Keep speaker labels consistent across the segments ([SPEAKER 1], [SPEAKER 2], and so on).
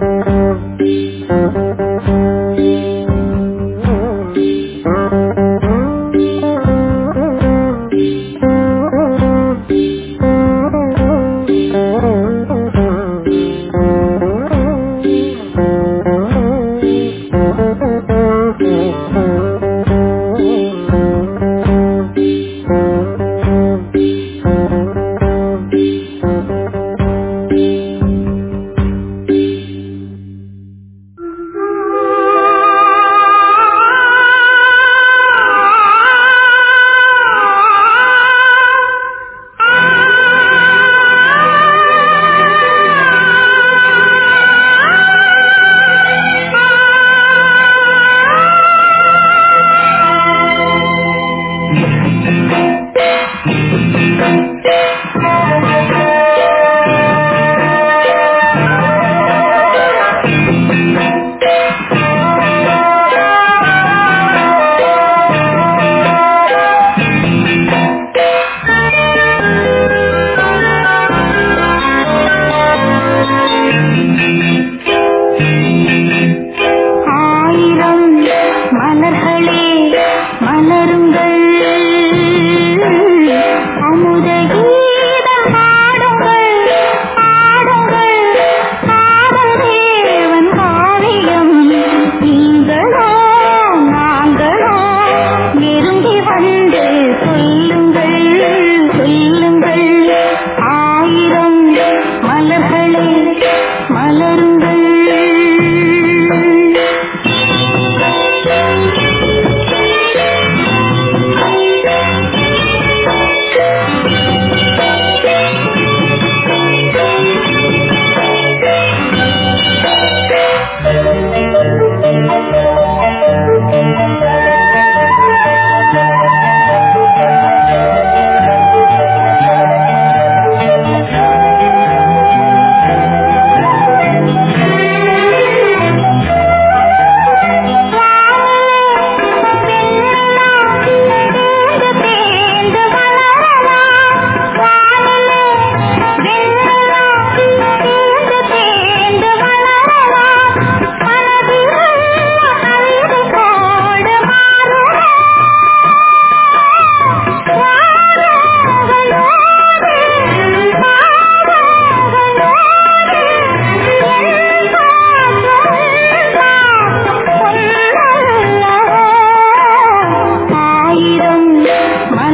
[SPEAKER 1] Thank you.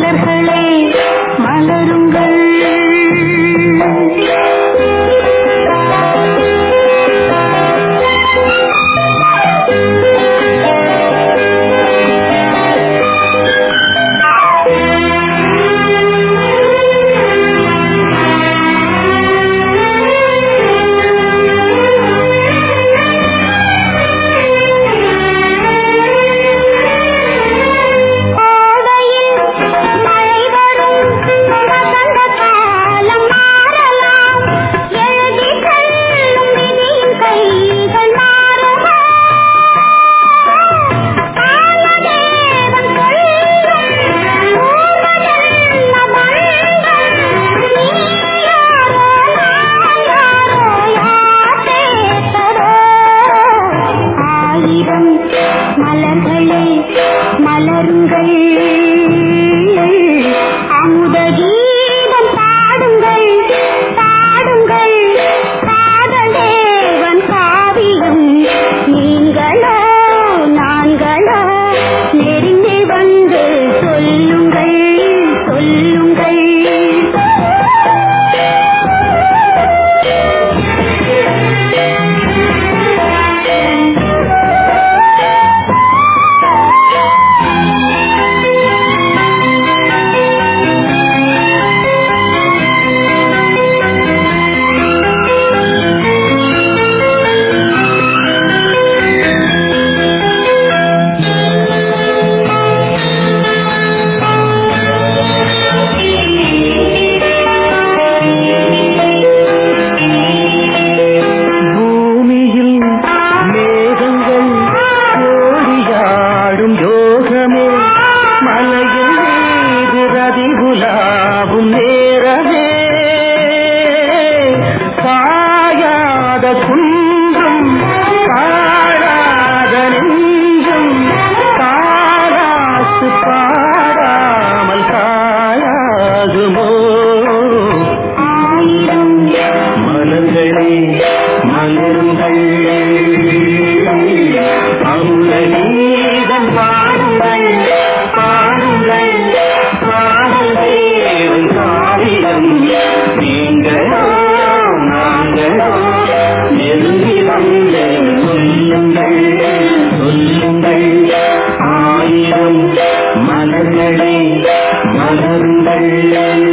[SPEAKER 1] மலர்களே மலர்களே மலருங்கள். மலருங்கள்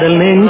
[SPEAKER 1] காதல் நெஞ்சில்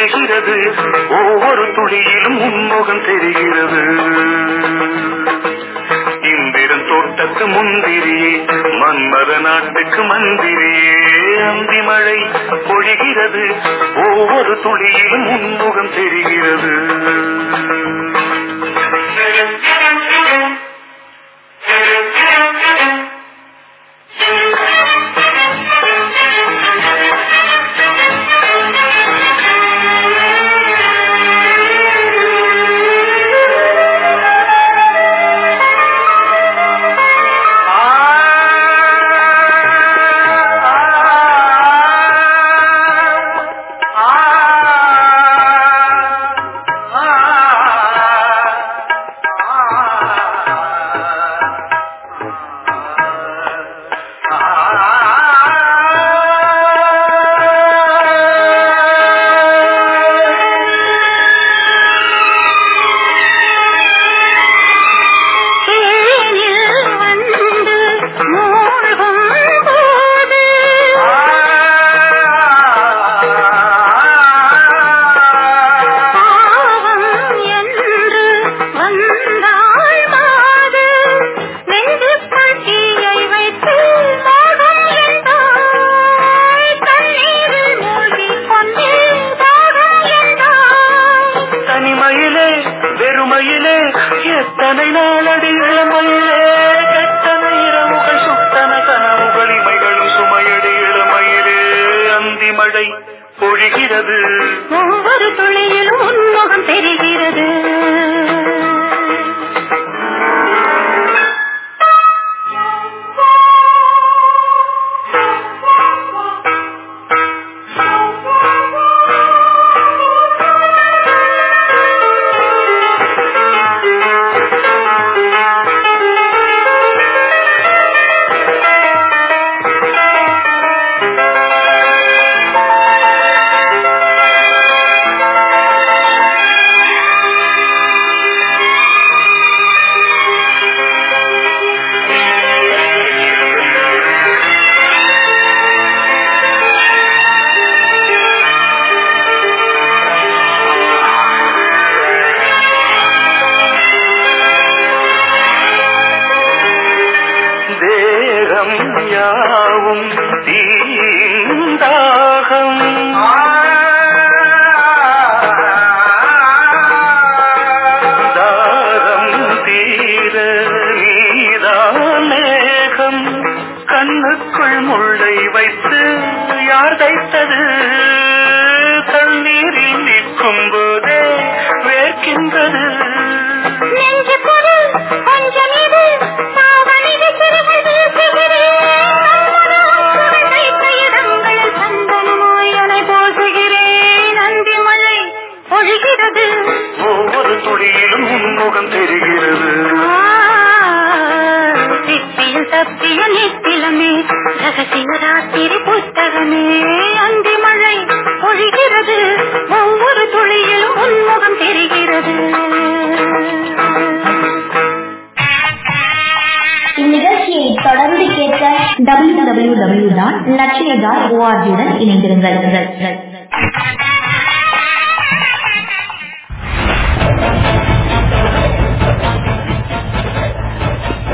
[SPEAKER 2] பொழிகிறது ஒவ்வொரு துளியிலும் உன்முகம் தெரிகிறது. இந்திரன் தோட்டத்து முந்திரியே மன்மத நாட்டுக்கு மந்திரியே அந்தி மழை பொழிகிறது. ஒவ்வொரு துளியிலும் உன்முகம் தெரிகிறது.
[SPEAKER 3] உன்முகம் தெரிகிறது.
[SPEAKER 1] சிப்பியில் தப்பிய நித்திலமே ரகசிய ராத்திரி புத்தகமே. அந்தி மழை பொழிகிறது ஒவ்வொரு துளியிலும் உன்முகம் தெரிகிறது.
[SPEAKER 4] இந்நிகழ்ச்சியை தொடர்ந்து கேட்க W W W dot Lakshya dot ஓஆர்ஜியுடன் இணைந்திருங்கள்.